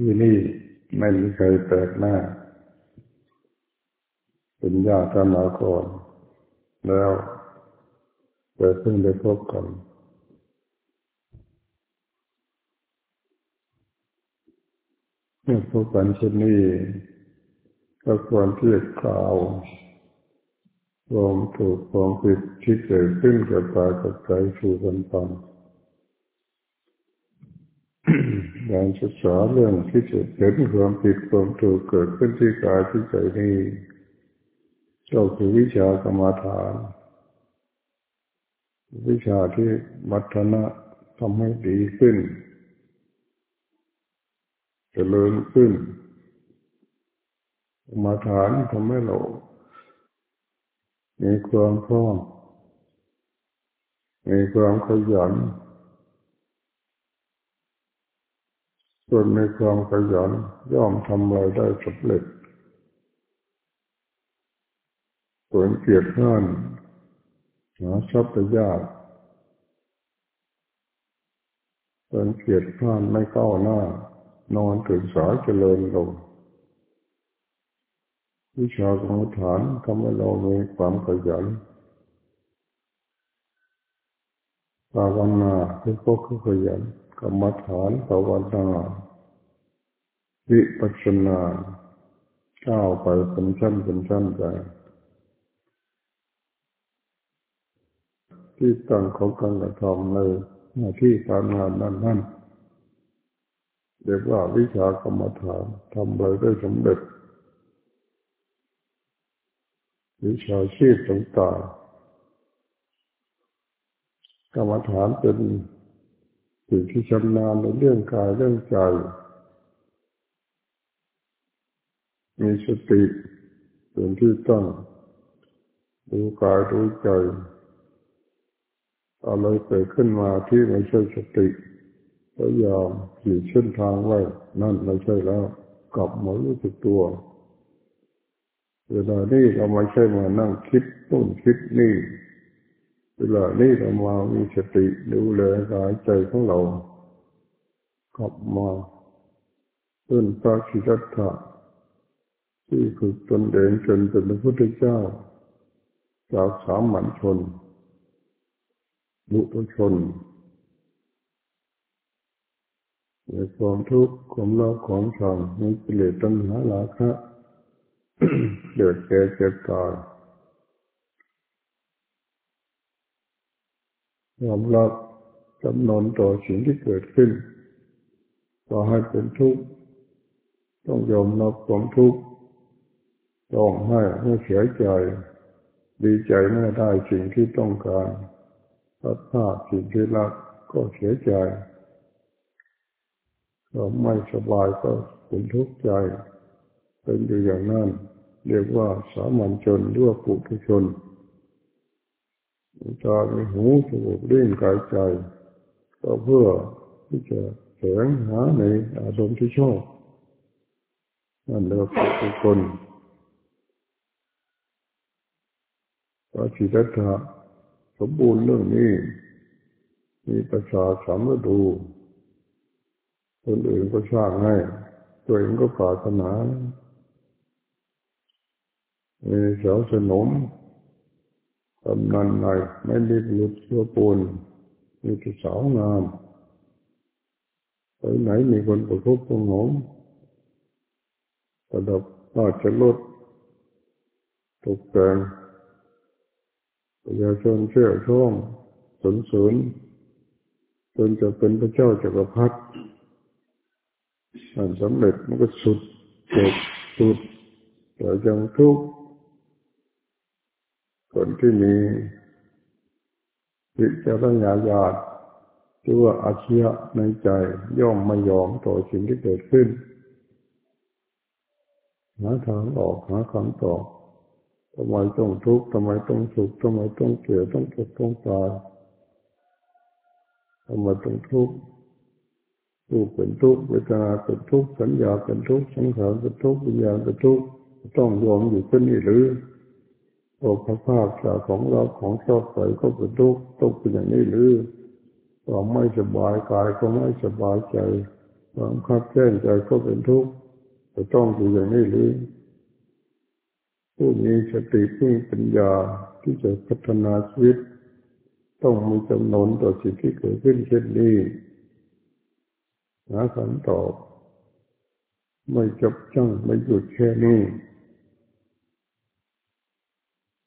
ที่นี่ไม่มีใครแปลกหน้า เป็นญาติกันมาก่อนแล้วเกิดเพิ่งได้พบกันเมื่อพบกันเช่นนี้ก็ควรที่จะกล่าวรวมถูกความผิดที่เกิดขึ้นกับกายกับใจสู่กันฟัง การศึกษาเรื่องที่จะเห็นความผิดความถูกเกิดขึ้นที่กายที่ใจนี้ก็คือวิชากรรมฐาน วิชาที่มัฒนะทำให้ดีขึ้นจเจริญขึ้นกรรมฐานทำให้เรามีความพร้อมมีความขยัน ส่วนในความขยันย่อมทำอะไรได้สำเร็จส่วนเกียรติข้านหาทรัพย์ยากส่วนเกียรติข้านไม่ก้าวหน้า นอนถึงสายเจริญลงวิชากรรมฐานทำให้เรามีความขยันภาวนาคือพวกขยัน กรรมฐานภาวนาวิปัสสนาก้าวไปเป็นชั้นเป็นชั้นไปที่ตั้งของการกระทำในหน้าที่การงานนั้นนั่นเรียกว่าวิชากรรมฐานทำไปได้สำเร็จ วิชาชีพต่างๆกรรมฐานเป็น สิ่งที่ชำนาญในเรื่องกายเรื่องใจ มีสติเป็นที่ตั้งดูกายดูใจ อะไรเกิดขึ้นมาที่ไม่ใช่สติพยายามขีดเส้นทางไว้ นั่นไม่ใช่แล้ว กลับมารู้สึกตัวเวลานี้เราไม่ใช่มานั่งคิดต้นคิดนี่ เวลานี้เรามามีสติดูแลกายใจของเรา กลับมาต้นพระชิรัตถะที่ฝึกตนเองจนเป็นพระพุทธเจ้า จากสามัญชนบุตชนในความทุกข์ความรักของชังมีกิเลสตัณหาลาคะเดือดแก่เจ็บตาย ยอมรับจำนนต่อสิ่งที่เกิดขึ้นต่อให้เป็นทุกข์ต้องยอมรับความทุกข์ต้องให้ไม่เสียใจ ดีใจเมื่อได้สิ่งที่ต้องการพัดพาสิ่งที่รักก็เสียใจก็ไม่สบายก็เป็นทุกข์ใจ เป็นอยู่อย่างนั้น เรียกว่าสามัญชนหรือว่าปุถุชน ตามีหูจมูกเล่นกายใจ ก็เพื่อที่จะแสวงหาในอารมณ์ที่ชอบนั่นเรียกว่าปุถุชนพระสิทธัตถะสมบูรณ์เรื่องนี้ มีประชาสามฤดู คนอื่นก็สร้างให้ ตัวเองก็ปรารถนามีเสาสนมำนันหน่อยไม่รีบลุดเชื้อปูนมีที่สาวงามไปไหนมีคนประคบประงมประดับราชรถตกแต่งประชาชนเชื่อช่องสนสนจนจะเป็นพระเจ้าจักรพรรดิมันสำเร็จมันก็สุดจบสุดแต่ยังทุกข์ คนที่มีวิจารณญาณที่ว่าอาชีพในใจย่อมไม่ยอมต่อสิ่งที่เกิดขึ้นหาทางออกหาคำตอบทำไมต้องทุกข์ทำไมต้องสุขทำไมต้องเกลียดต้องเก็บต้องตายทำไมต้องทุกข์รูปเป็นทุกข์เวทนาเป็นทุกข์สัญญาเป็นทุกข์สังขารเป็นทุกข์วิญญาณเป็นทุกข์ต้องยอมอยู่เช่นนี้หรือ โอภาพจากของเราของชอบใส่ก็เป็นทุกข์ต้องเป็นอย่างนี้หรือความไม่สบายกายก็ไม่สบายใจความขับแค้นใจก็เป็นทุกข์จะต้องอยู่อย่างนี้หรือผู้มีสติผู้มีปัญญาที่จะพัฒนาชีวิต ต้องมีจำนวนต่อสิ่งที่เกิดขึ้นเช่นนี้หาคำตอบ ไม่จบจังไม่หยุดแค่นี้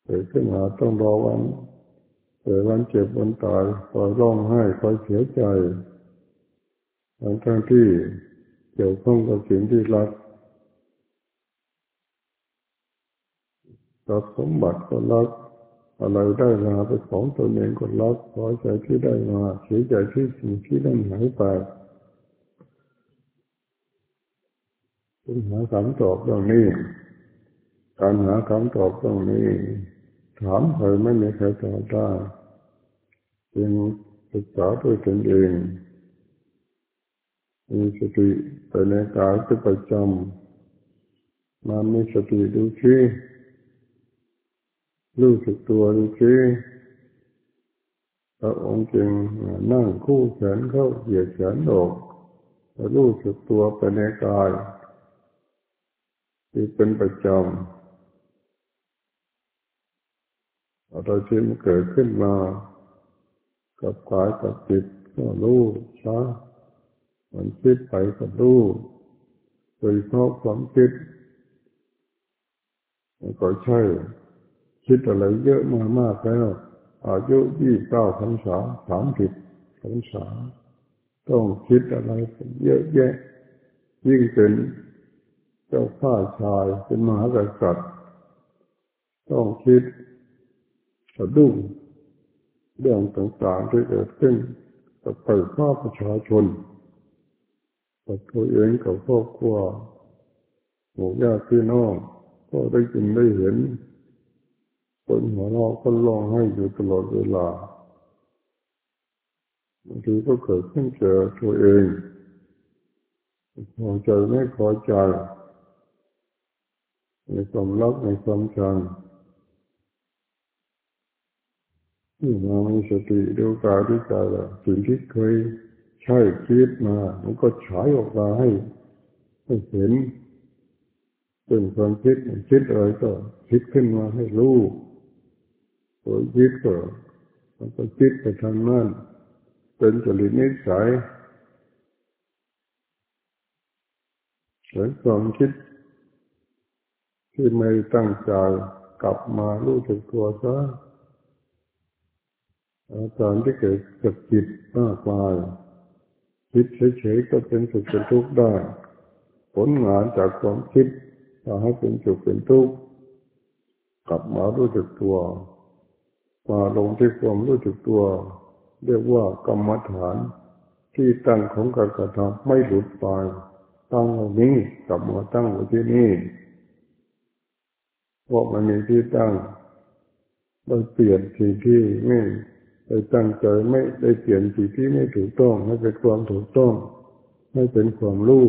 เกิดขึ้นมาต้องรอวันเกิดวันเจ็บวันตายคอยร้องไห้คอยเสียใจทั้งที่เกี่ยวข้องกับสิ่งที่รักรับสมบัติก็รัก อะไรได้มาเป็นของตัวเองก็รักพอใจที่ได้มาเสียใจที่สิ่งที่ได้หายไปปัญหาคำตอบตรงนี้ การหาคำตอบตรงนี้ ถามใครไม่มีใครตอบได้จึงศึกษาด้วยตนเอง มีสติไปในกายที่ประจำมามีสติดูชี้รู้สึกตัวดูชี้พระองค์จึงนั่งคู่แขนเข้าเหยียดแขนออกรู้สึกตัวไปในกายที่เป็นประจำ อะไรที่มันเกิดขึ้นมา กับกายกับจิตก็รู้ช้ามันคิดไปก็รู้โดยเพราะความคิดมันก็ใช่ คิดอะไรเยอะมามากแล้ว อายุยี่เก้าพรรษาสามสิบพรรษา ต้องคิดอะไรเยอะแยะ ยิ่งเป็นจ้าข้าชายเป็นมหากษัตริย์ต้องคิด สะดุ้งเรื่องต่างๆที่เกิดขึ้นกับไปข้าประชาชนกับตัวเองกับครอบครัวหมู่ญาติพี่น้องก็ได้ยินได้เห็นคนหัวเราะคนร้องให้อยู่ตลอดเวลาบางทีก็เกิดขึ้นเจอตัวเองพอใจไม่พอใจในความรักในความชัง ที่มามีสติดูกายดูใจะสิ่งที่เคยใช่คิดมา มันก็ฉายออกมาให้ให้เห็นเป็นความคิดคิดอะไรก็คิดขึ้นมาให้รู้ตัวคิดก็มันก็คิดไปทางนั้นเป็นจริตนิสัยเหมือนความคิด ที่ไม่ตั้งใจกลับมารู้จักตัวซะ อาการที่เกิดกับจิตมากมายคิดเฉยๆก็เป็นสุขเป็นทุกข์ได้ ผลงานจากความคิดทำให้เป็นสุขเป็นทุกข์กลับมารู้จักตัวมาลงที่ความรู้จักตัว เรียกว่ากรรมฐานที่ตั้งของการกระทำไม่หลุดไปตั้งตรงนี้กลับมาตั้งไว้ที่นี่เพราะมันมีที่ตั้งเราเปลี่ยนสิ่งที่ไม่ ได้ตั้งใจไม่ได้เปลี่ยนสิ่งที่ไม่ถูกต้องให้เป็นความถูกต้องให้เป็นความรู้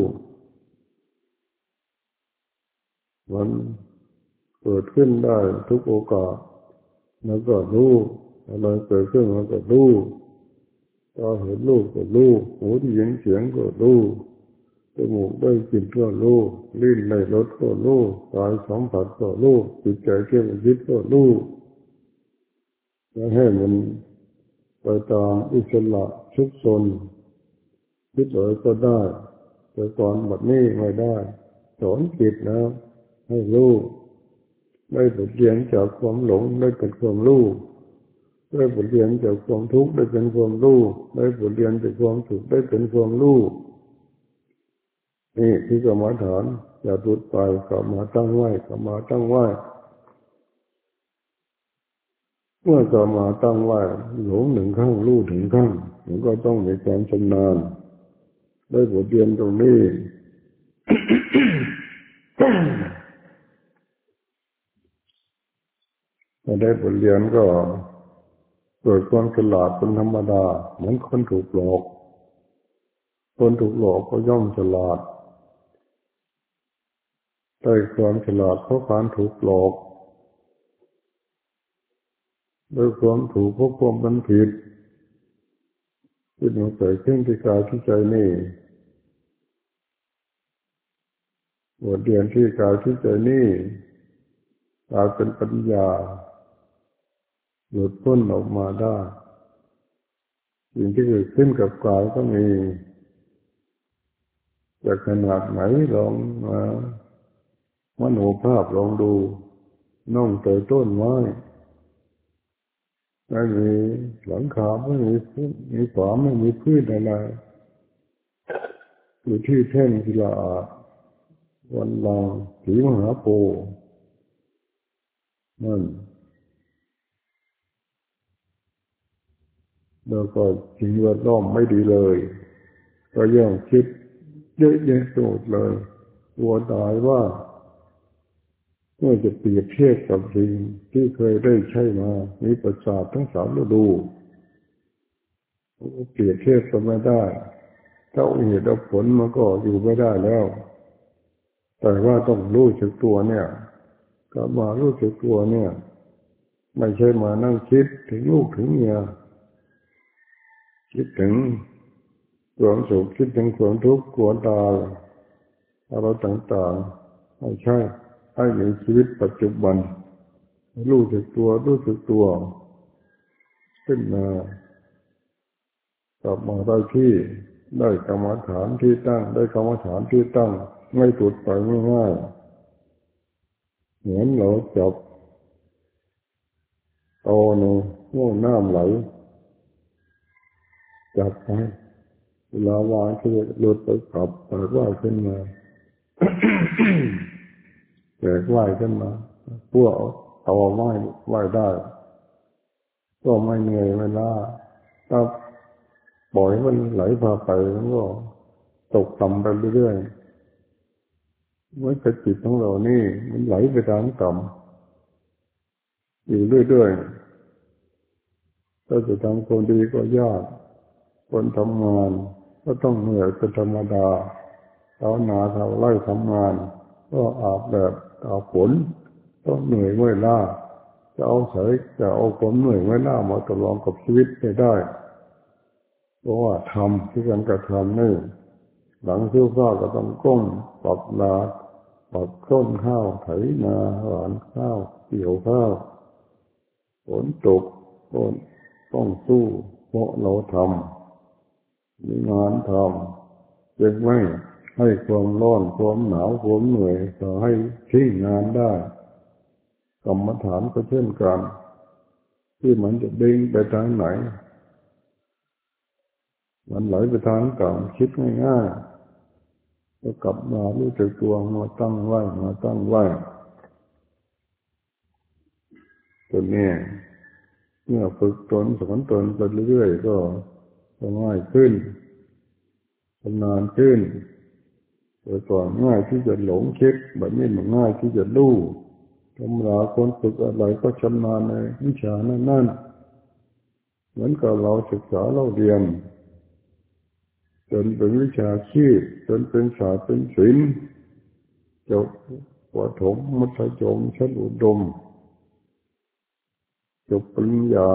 มันเกิดขึ้นได้ทุกโอกาสแล้วก็รู้อะไรเกิดขึ้นมันก็รู้ตาเห็นรูปก็รู้หูที่ยินเสียงก็รู้จมูกได้กลิ่นก็รู้ลิ้นได้รสก็รู้กายสัมผัสก็รู้จิตใจเกี่ยวกับจิตก็รู้แล้วให้มัน ไปตามอิสระชุกชนคิดเลยก็ได้ แต่ก่อนแบบนี้ไม่ได้สอนจิตแล้ว ให้รู้ได้บทเรียนจากความหลงได้เป็นความรู้ได้บทเรียนจากความทุกข์ได้เป็นความรู้ได้บทเรียนจากความสุขได้เป็นความรู้นี่ที่กรรมฐานอย่าตุดไปกลับมาตั้งไหวกลับมาตั้งไหว เมื่อกลับมาตั้งไหวหลงหนึ่งข้างรู้ถึงข้างมันก็ต้องมีความชำนาญได้บทเรียนตรงนี้พอได้บทเรียนก็เกิดความฉลาดเป็นธรรมดา เหมือนคนถูกหลอก คนถูกหลอกก็ย่อมฉลาดได้ความฉลาดเพราะการถูกหลอก ด้วยความถูกเพราะความบันผิดที่มันเกิดขึ้นที่กายที่ใจนี่บทเรียนที่กายที่ใจนี่กลายเป็นปัญญาหลุดพ้นออกมาได้สิ่งที่เกิดขึ้นกับกายก็มีจากขนาดไหนลองมามโนภาพลองดูน้องเตยต้นไม้ ไม่มีหลังคาไม่มีพื้นมีฝาไม่มีพื้นอะไรอยู่ที่แท่นกีฬาวันลาผีมหาโพนั่นแล้วก็สิ่งแวดล้อมไม่ดีเลย ก็ย่องคิดเยอะแยะโดดเลยวัวตายว่า เมื่อจะเปรียบเทียบกับสิ่งที่เคยได้ใช้มา มีประสาททั้งสามฤดูเปรียบเทียบกันไม่ได้ ถ้าเหตุผลมันก็อยู่ไม่ได้แล้ว แต่ว่าต้องรู้จักตัวเนี่ยก็มารู้จักตัวเนี่ย ไม่ใช่มานั่งคิดถึงลูกถึงเมียคิดถึงความสุขคิดถึงความทุกข์กลัวตายอะไรต่างๆไม่ใช่ ให้มีชีวิตปัจจุบัน รู้สึกตัว รู้สึกตัว ขึ้นมากลับมาได้ที่ ได้กรรมฐานที่ตั้ง ได้กรรมฐานที่ตั้ง ไม่ตุดไปง่ายๆเหมือนเราจับโตในง่วงน้ำไหล จับไปเวลาวางที่หลุดไปกลับแต่ว่าขึ้นมา แตกไหวขึ้นมาพวกเอาไหวไหวได้ ก็ไม่เหนื่อยไม่ล้าถ้าปล่อยมันไหลพาไปมันก็ตกต่ำไปเรื่อยๆเมื่อจิตของเรานี่ มันไหลไปทางต่ำอยู่เรื่อยๆถ้าจะทำคนดีก็ยาก คนทำงาน ก็ต้องเหนื่อยเป็นธรรมดาเอาหนาเทาไล่ทำงาน ก็อาบแบบ อาฝนต้องเหนื่อยเมื่อยล้าจะเอาเสยจะเอาความเหนื่อยเมื่อยล้ามาตลองกับชีวิตไม่ได้ เพราะว่าทำที่กันกระทำนี่หลังเที่ยวข้าก็ต้องก้มปรับนาปรับต้นข้าวไถนาหวานข้าวเกี่ยวข้าวฝนตกฝนต้องสู้เพราะเราทำมีงานทำยังไม่ ให้ความร้อนความหนาวความเหนื่อยก็ให้ทิ้งานได้ กรรมฐานก็เช่นกัน ที่มันจะดิ่งไปทางไหน มันไหลไปทางก่างคิดง่ายๆก็กลับมารู้จักตัวมาตั้งไว้มาตั้งไว้ตัวนี้เมื่อฝึกตนสอนตนไปเรื่อยๆก็ง่ายขึ้นชำนาญขึ้น แต่ก่อนง่ายที่จะหลงคิดแบบนี้มันง่ายที่จะรู้ธรรมดาคนฝึกอะไรก็ชำนาญในวิชานั้นนั่นเหมือนกับเราศึกษาเราเรียนจนเป็นวิชาชีพจนเป็นศาสตร์เป็นศิลป์จบปฐมมัธยมชั้นอุดมจบปริญญา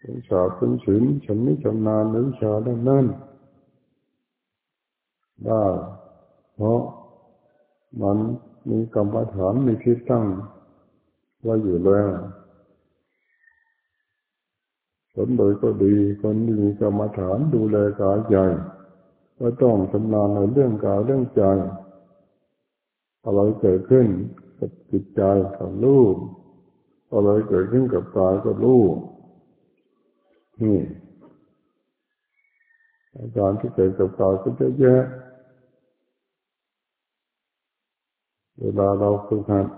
เป็นศาสตร์เป็นศิลป์ฉันไม่ชำนาญในวิชาด้านนั้น ได้ เพราะมันมีกรรมฐานมีที่ตั้งไว้อยู่แล้วผลโดยก็ดีคนมีกรรมฐานดูแลกายใจก็ต้องชำนาญในเรื่องกายเรื่องใจอะไรเกิดขึ้นกับจิตใจกับลูกอะไรเกิดขึ้นกับกายก็รู้นี่อาการที่เกิดกับกายก็จะแยะ เวลาเราฝึกหัด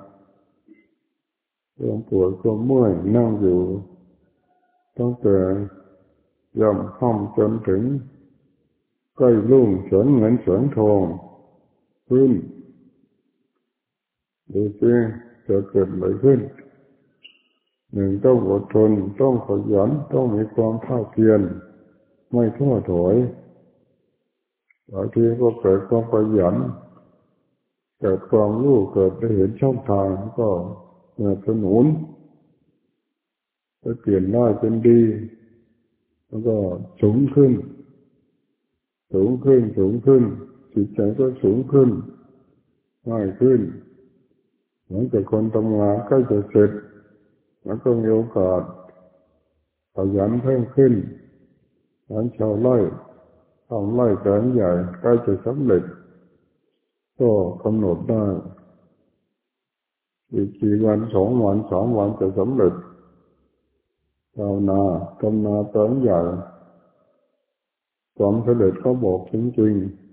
เรื่องปวดความเมื่อยนั่งอยู่ต้องเกิดย่ำห้อมจนถึงใกล้ลุ่งเฉินเหมือนเฉินทองขึ้นดูสิจะเกิดอะไรขึ้น หนึ่งต้องอดทนต้องขยันต้องมีความภาเพียรไม่ท้อถอยบางทีก็เกิดความขยัน เกิดความรู้เกิดได้เห็นช่องทางก็สนับสนุนจะเปลี่ยนได้เป็นดี แล้วก็สูงขึ้น สูงขึ้นสูงขึ้น จิตใจก็สูงขึ้นง่ายขึ้นเหมือนกับคนทำงานกล้จะเสร็จ แล้วก็มีโอกาสขยันเพิ่มขึ้นงานชาวไร่ทำไร่แปลงใหญ่ใกล้จะสำเร็จ ก็กำหนดได้อีกกี่วันสองวันสามวันจะสำเร็จชาวนากำนาแปลงใหญ่ความสำเร็จก็บอกจริงๆ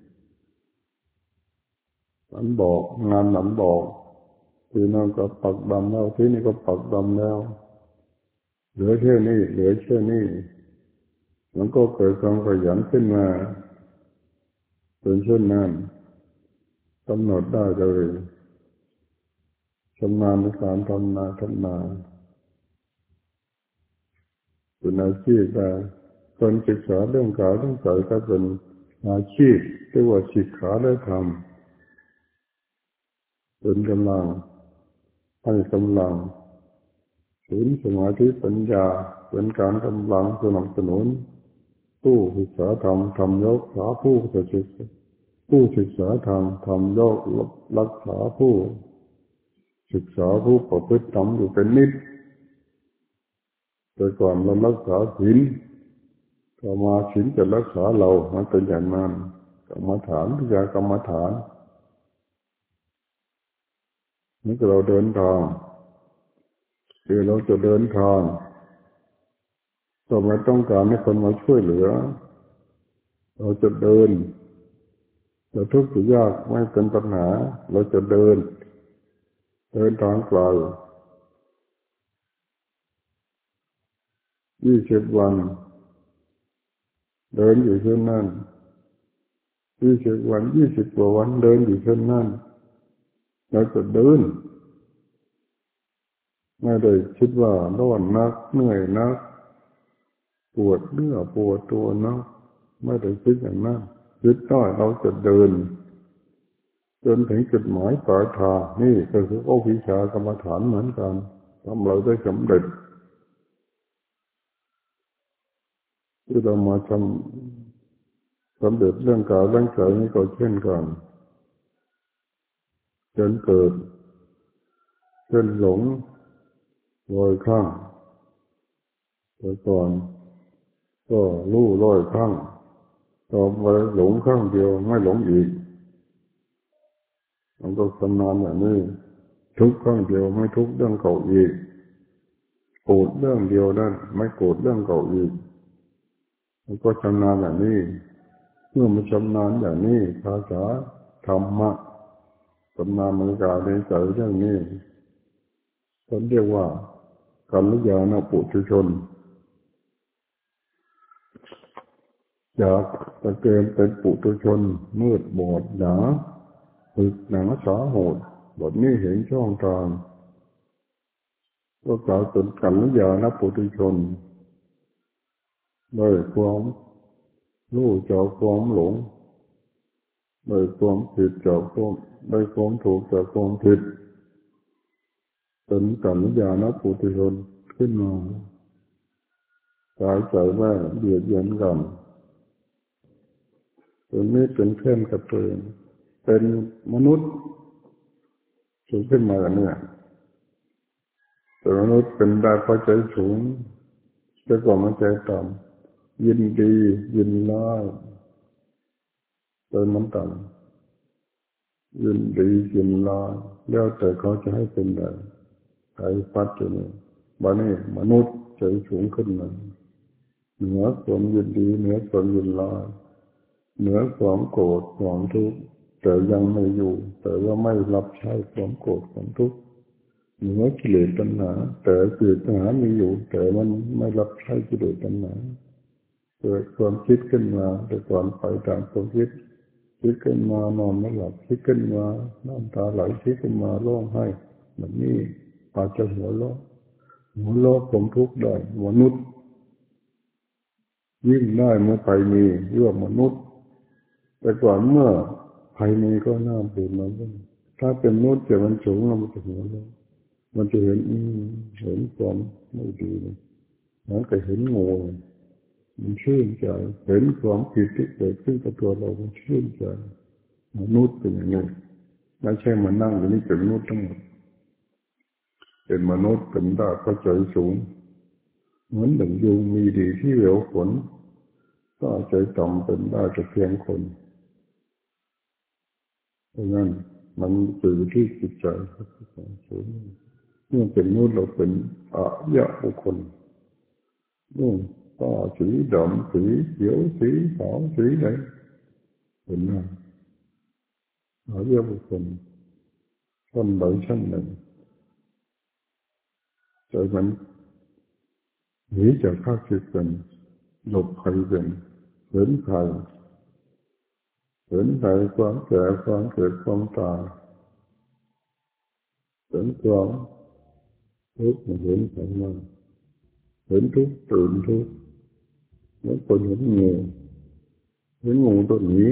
นันบอกงานหนันบอกที่นั่นก็ปักดำแล้วที่นี่ก็ปักดำแล้ว เหลือแค่นี้เหลือแค่นี้มันก็เกิดความขยันขึ้นมาเป็นเช่นนั้น กำหนดได้เลยชำนาญในการทำนาทำนาเป็นอาชีพได้คนศึกษาเรื่องกายเรื่องใจก็เป็นอาชีพเรียกว่าศิกขาได้ทำเป็นกำลังให้กำลังศีลสมาธิปัญญาเป็นการกำลังสนับสนุนผู้ศึกษาธรรมทำยกษาผู้ศึกษา ผู้ศึกษาธรรมทำยกรักษาผู้ ศึกษาผู้ประพฤติธรรมอยู่เป็นนิดแต่ก่อนเรารักษาศีลกรรมาศีลจะรักษาเรา มันเป็นอย่างนั้นกรรมฐานพิจารกรรมฐานนี่เราเดินทางคือเราจะเดินทางเราไม่ต้องการให้คนมาช่วยเหลือ เราจะเดิน จะทุกข์จะยากไม่เป็นปัญหา เราจะเดิน เดินทางไกลยี่สิบวัน เดินอยู่เช่นนั้นยี่สิบวันยี่สิบกว่าวันเดินอยู่เช่นนั้นเราจะเดินไม่ได้คิดว่าร้อนนักเหนื่อยนัก ปวดเนื้อปวดตัวนักไม่ได้คิดอย่างนั้น คิดได้เราจะเดิน จนถึงจุดหมายปลายทางนี่ก็คือโอวิชากรรมฐานเหมือนกันทำเราได้สำเร็จที่เรามาทำสำเร็จเรื่องการร่างกายนี้ก็เช่นกันจนเกิดเช่นหลงลอยข้างแต่ก่อนก็รู้ลอยข้าง ต่อไปหลงข้างเดียวไม่หลงอีกมันก็สำนานอย่างนี้ทุกข้างเดียวไม่ทุกเรื่องเก่าอีกโกรธเรื่องเดียวนั่นไม่โกรธเรื่องเก่าอีกมันก็ชำนาญอย่างนี้เมื่อมันชำนาญอย่างนี้ภาษาธรรมะชำนาญมันกาในใจเรื่องนี้ฉันเรียกว่ากัลยาณปุถุชน จากตะเกียนเป็นปุถุชน มืดบอดหนาฝึกหนาสาหดบทนี้เห็นช่องทางก็กล่าวเป็นกัลยาณปุถุชนด้วยความรู้จากความหลงด้วยความผิดจากความด้วยความถูกจากความผิดเป็นกัลยาณปุถุชนขึ้นมากายใจแม่เบียดเบียนกัน ตัวนี้เป็นเพื่อนกับตัวเป็นมนุษย์สูงขึ้นมาเนี่ยตัวมนุษย์เป็นได้พอใจสูงแต่ก่อนมันใจต่ำยินดียินร้ายเป็นมันต่ำยินดียินร้ายแล้วแต่เขาจะให้เป็นได้ใครฟัดอยู่นี่บ้านนี้มนุษย์ใจสูงขึ้นมาเหนือความยินดีเหนือความยินร้าย เหนือความโกรธความทุกข์แต่ยังไม่อยู่ แต่ว่าไม่รับใช้ความโกรธความทุกข์เหนือกิเลสตัณหาแต่กิเลสตัณหามีอยู่ แต่มันไม่รับใช้กิเลสตัณหาเกิดความคิดขึ้นมาแต่ก่อนไปตามความคิดคิดขึ้นมานอนไม่หลับคิดขึ้นมาน้ำตาไหลคิดขึ้นมาร้องไห้แบบนี้อาจจะหัวโลกหัวโลกผมทุกข์ได้มนุษย์ยิ่งได้เมื่อไปมีเรื่องมนุษย์ แต่ก่อนเมื่อภายในก็น่าเบื่อมาถ้าเป็นนุษย์แต่มันสูงมันจะเห็นแล้วมันจะเห็นเห็นความไม่ดีมันก็เห็นโง่มันชื่นใจเห็นความผิดที่เกิดขึ้นกับตัวเรา มันชื่นใจมนุษย์เป็นอย่างนี้ไม่ใช่มานั่งอยู่นี่เป็นมนุษย์ทั้งหมดเป็นมนุษย์เป็นได้เข้าใจสูง เหมือนหนึ่งยุงมีดีที่เหลวฝนก็ใจต่ำเป็นได้จะเพียงคน เพราะงั้นมันสื่อที่จิตใจสูงเมื่อเป็นนู้นเราเป็นอายะบุคคลนู่นก็สีดำสีเขียวสีขาวสีไหนเป็นหน้าอายะบุคคลชั้นใดชั้นหนึ่งใจมันหนีจากข้าศึกเป็นหลบใครเป็นเห็นใคร เห็นใครความแก่ความเกิดความตายเห็นความทุกข์เห็นใครมาเห็นทุกข์ตื่นทุกข์เหมือนคนเห็นงูเห็นงูตัวนี้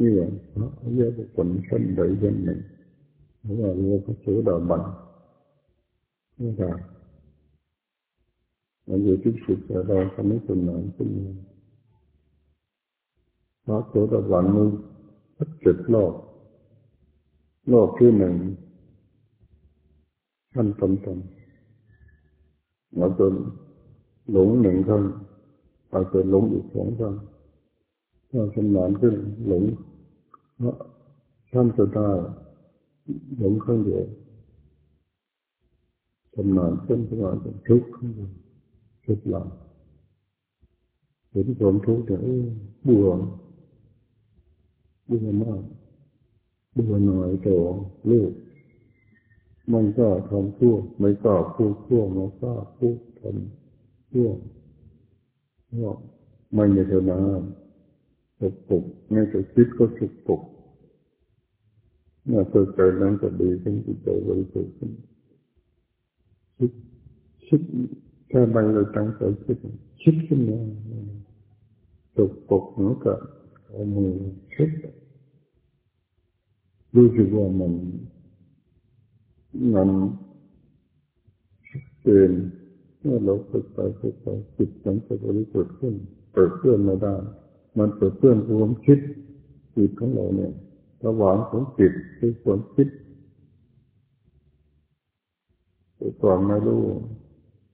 นี่แหละพระอริยบุคคลชั้นใดชั้นหนึ่งเพราะว่าเรียกพระโสดาบันนี่ค่ะมันอยู่ที่จิตใจเราทำให้คนหนานขึ้นมา พระโสดาบันมือพัดเจ็ดรอบรอบที่หนึ่งขั้นตำตำเราจนหลงหนึ่งครั้งอาจจะหลงอีกสองครั้งถ้าชำนาญขึ้นหลงเพราะท่านจะได้หลงครั้งเดียวชำนาญขึ้นชำนาญขึ้นทุกข์ขึ้นทุกข์หลังเห็นความทุกข์เนี่ยเบื่อ บื่อมากเบื่อหน่อยโตลูก มันก็ทำชั่วไม่ก็พูดชั่วมันก็พูดทำชั่วก็ไม่มีเท่านั้นสกปรกไม่จะคิดก็สุกปรกเมื่อเกิดใจนั้นจะดีขึ้นจิตใจบริสุทธิ์ขึ้นคิดคิดแค่ใบเราตั้งใจคิดคิดขึ้นมาสกปรกเหมือนกับเอามือ คิดรู้สึกว่ามันมันเป็นเมื่อเราฝึกไปฝึกไปจิตมันจะบริสุทธิ์ขึ้นเปิดเพื่อนไม่ได้ มันเปิดเพื่อนความคิดจิตของเราเนี่ยระหว่างของจิตคือความคิดต่ก่อนไม่รู้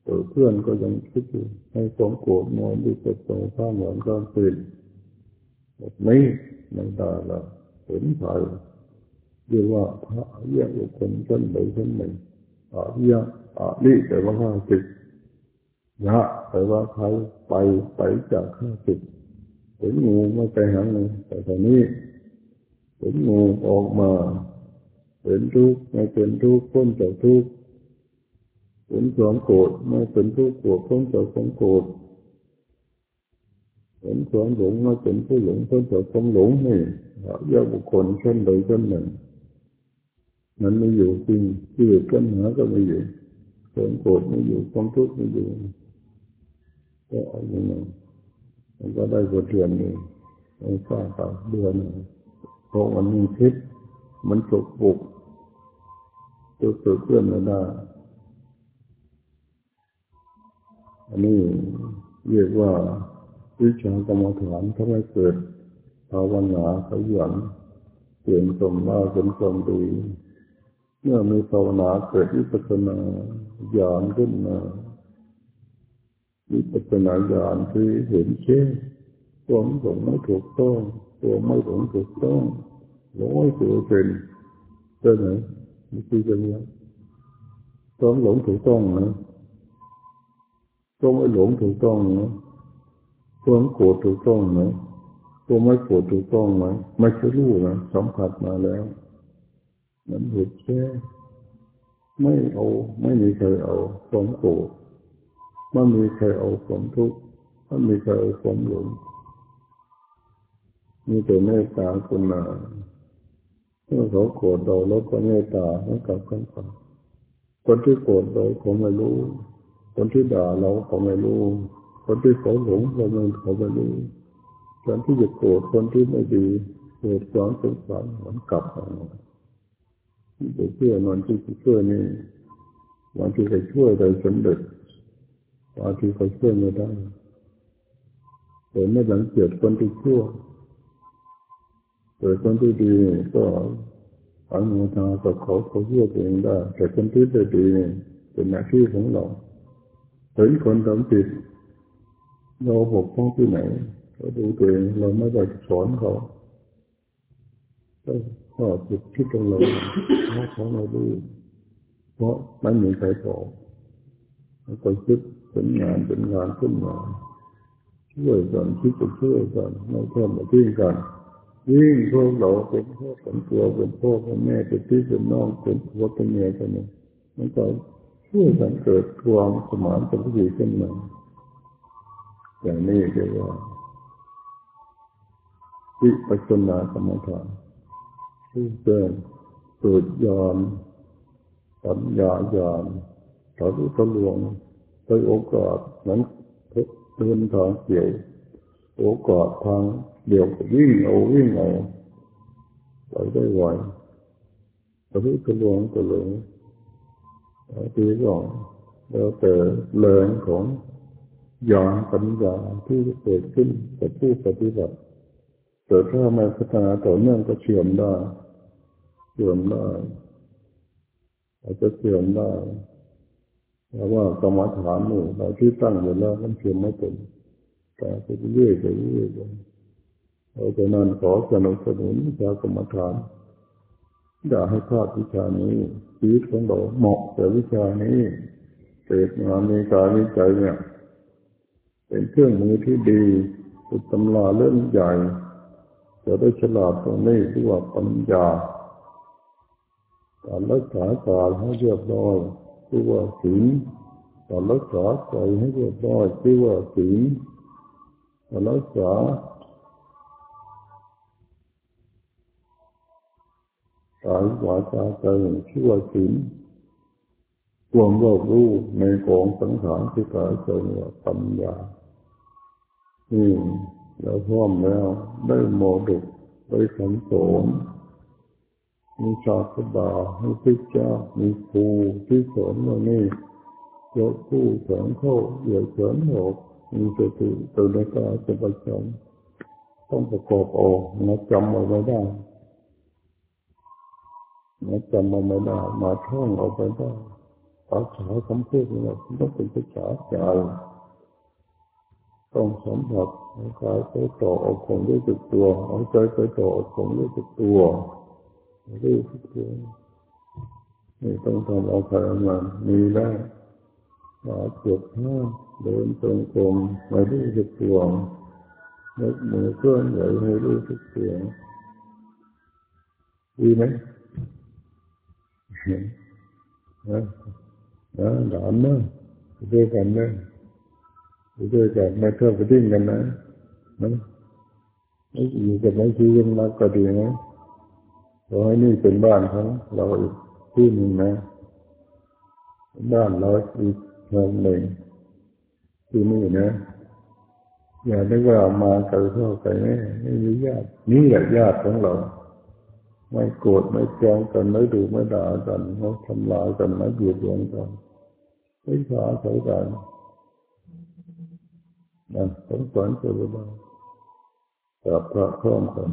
เปิดเพื่อนก็ยังคิดอยู่ให้ความโกรธมองดูเปิดตรงข้ามหวานก็ตื่นแบบนี้ ไม่ได้ละเห็นไยเรียกว่าพระอริยบุคคลชั้นใดชั้นหนึ่งอริยอาริแต่ว่าข้าศึกยะแต่ว่าใครไปไปจากข้าศึกเห็นงูไม่ไปหางูแต่ตอนนี้เห็นงูออกมาเห็นทุกข์ไม่เป็นทุกข์พ้นจากทุกข์เห็นความโกรธไม่เป็นทุกข์โกรธพ้นจากความโกรธ เห็นความหลงไม่เป็นผู้หลงเพ้นจากความหลงนี่อริยบุคคลเชั้นใดชั้นหนึ่ง มันไม่อยู่จริงที่ปัญหาก็ไม่อยู่ความโกรธไม่อยู่ความทุกข์ไม่อยู่ก็เอาอย่างนั้นมันก็ได้บทเรียนนี้ไม่ทราบต่เดือนเพราะมันมีพิษมันสกปรกตัวเกิดเพื่อนไม่ได้อันนี้เรียกว่า วิชากรรมฐานทำให้เกิดภาวนาขยันเปลี่ยนสมมาเป็นความดี เมื่อมีภาวนาเกิดวิปัสสนาญาณขึ้นมาวิปัสสนาญาณคือเห็นเช่ตัวหลงไม่ถูกต้องตัวไม่หลงถูกต้องร้อยตัวเป็นได้ไหมนี่คือจะเนี้ยตัวหลงถูกต้องนะตัวไม่หลงถูกต้องนะ ตัวโกรธถูกต้องนะตัวไม่โกรธถูกต้องไหมไม่ใช่รู้นะสัมผัสมาแล้วมันหยุดแค่ไม่เอาไม่มีใครเอาความโกรธไม่มีใครเอาความทุกข์ไม่มีใครเอาความหลงมีแต่เมตตาคุณนาเมื่อเขาโกรธเราแล้วก็เมตตาให้กับคนฟังคนที่โกรธเราเขาไม่รู้ คนที่ด่าเราเขาไม่รู้ คนที่เขาหลงเราไม่เขาไม่รู้คนที่จะโกรธคนที่ไม่ดีเกิดความสงสารเหมือนกลับมาจะเชื่อนอนที่จะช่วยนี่วันที่เขาช่วยได้สำเร็จวันที่เขาช่วยไม่ได้แต่ไม่หลังเกียดคนที่ชั่วแต่คนที่ดีก็อันโมทากับเขาเขาเชื่อตัวเองได้แต่คนที่ไม่ดีเป็นหน้าที่ของเราเห็นคนทำผิด เราบกพร่องที่ไหนเราดูตัวเองเราไม่ได้สอนเขาก็จุดที่ตรงเราเพราะของเราดูเพราะไม่มีใครสอนเราก็คิดเป็นงานเป็นงานขึ้นมาช่วยกันคิดจะช่วยกันไม่เพิ่มมาทิ้งกันยิ่งพวกเราเป็นพ่อเป็นตัวเป็นพ่อเป็นแม่เป็นพี่เป็นน้องเป็นผัวเป็นเมียกันเนี่ยมันก็ช่วยกันเกิดความสมานสัมพันธ์ขึ้นมา อย่างนี้เรียกว่าวิปัสสนากรรมฐานที่เป็นสุดยานปัญญายานถารุทะลวงไปโอกาสนั้นเดินทางเกี่ยวโอกาสทางเดี๋ยววิ่งเอาวิ่งเอาไปได้ไวถารุทะลวงก็เลยทีก็แล้วแต่แรงของ ยานปัญญาที่เกิดขึ้นกับผู้ปฏิบัติแต่ถ้าม่พัฒนาต่อเนื่องก็เชื่อมได้ เชื่อมได้อาจจะเชื่อมได้แต่ว่ากรรมฐานนี่เราที่ตั้งอยู่แล้วมันเชื่อมไม่เป็นแต่ไปเรื่อยไปเรื่อยไปเราจะนั้นขอสนับสนุนวิชากรรมฐานอย่าให้พลาดวิชานี้ชีวิตของเราเหมาะแต่วิชานี้เกิดมามีการวิจัยเนี่ย เป็นเครื่องมือที่ดีเป็นตำราเล่มใหญ่ จะได้ฉลาดตรงนี้ที่ว่าปัญญา การรักษากาให้เรียบร้อยที่ว่าศีลการรักษาใจให้เรียบร้อยที่ว่าศีลการรักษากายวาจาใจที่อว่าศีลรวมรอบรู้ในกองสังขารที่กายใจว่าปัญญา นี่เราพร้อมแล้วได้โมดุได้คำสอนมีชาสดามีพิจามีครูที่สอนเรานี่ยกผู้สอนเข้าเหยียดเฉินออกมีสติตัวในกาจะประจำต้องประกอบออกมาจำเอาไว้ได้มาจำเอาไว้ได้มาท่องเอาไปได้ภาษาคำพูดเนี่ยต้องเป็นภาษาใจ ต้องสมผัสเอากายไปต่อเอาของด้วยจุดตัวเอาใจไปต่อเอาของด้วยจุดตัวรู้สึกตัวนี่ต้องทำเอาพลังงานมีได้มาเกิดห้าเดินตรงกลมมารู้สึกตัวยกมือเคลื่อนไหวให้รู้สึกตัวดีไหมนะนะหลานนะด้วยกันนะ ด้วยกันไม่เท่าไปดิ้งกันนะนะไม่อยู่กับไม่ชีวิตมากก็ดีนะขอให้นี่เป็นบ้านของเราอีกที่หนึ่งนะ บ้านเราอีกเมืองหนึ่งที่นี่นะอย่าได้ว่ามาไกลเท่าไกลแม่ไม่มีญาตินี่แหละญาติของเรา ไม่โกรธไม่แจ้งกันไม่ดูไม่ด่ากันไม่ทำลายกันไม่เบียดเบียนกันไม่ขาใส่กัน นะสมควรจะรู้บ้างกับพระพร้อมกัน